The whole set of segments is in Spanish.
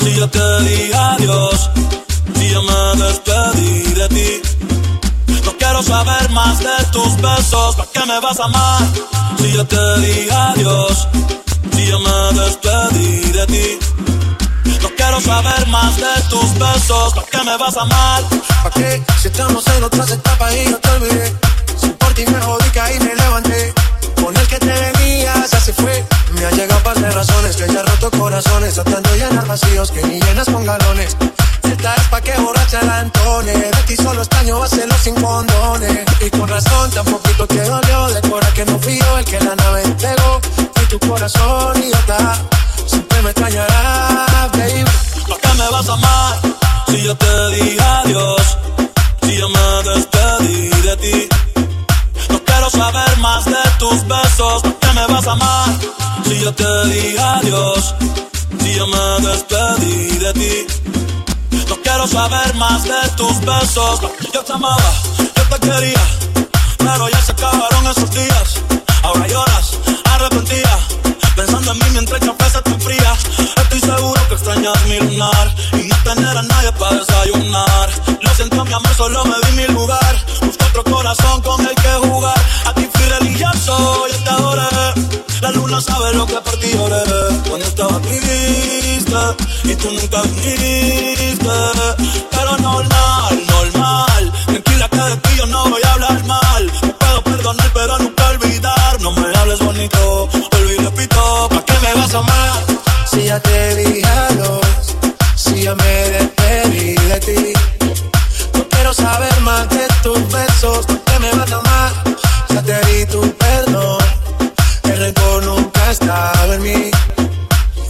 si yo te di adiós, si yo me despedí de ti. No quiero saber más de tus besos, ¿para qué me vas a amar? Si yo te di adiós, si yo me despedí de ti. No quiero saber más de tus besos, ¿para qué me vas a amar? ¿Para qué? Si estamos en otras etapas y no te olvidé. Si por ti me jodí, caí, me levanté. Con el que te venías ya se fue. Me ha llegado par de razones que ya corazones. Tratando llenar vacíos que ni llenas con galones. Esta es pa' que borracha la entone. De ti solo extraño hacerlo sin condones. Y con razón, tan poquito te dolió. De cora que no fui el que la nave pegó. Y tu corazón idiota. Siempre me extrañará, baby. ¿Para qué me vas a amar? Si yo te dije adiós, si yo me despedí de ti. No quiero saber más de tus besos. ¿Para qué me vas a amar? Si yo te dije adiós, saber más de tus besos. Yo te amaba, yo te quería, pero ya se acabaron esos días. Ahora lloras, arrepentida, pensando en mí mientras el café se te enfría. Estoy seguro que extrañas mi lunar y no tener a nadie para desayunar. Lo siento, mi amor, solo me di mi lugar. Busco otro corazón con el que jugar. A ti fui religioso, yo te adoré. La luna sabe lo que por ti lloré. Cuando estaba triste y tú nunca viniste. si ya te dije adiós? Si ya me despedí de ti. No quiero saber más de tus besos, que me van a amar. Ya te di tu perdón. El rencor nunca estaba en mí.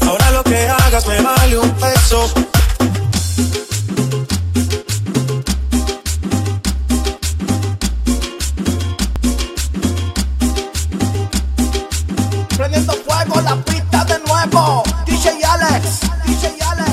Ahora lo que hagas me vale un peso. Prendiendo fuego la lewo, DJ Alex, DJ Alex.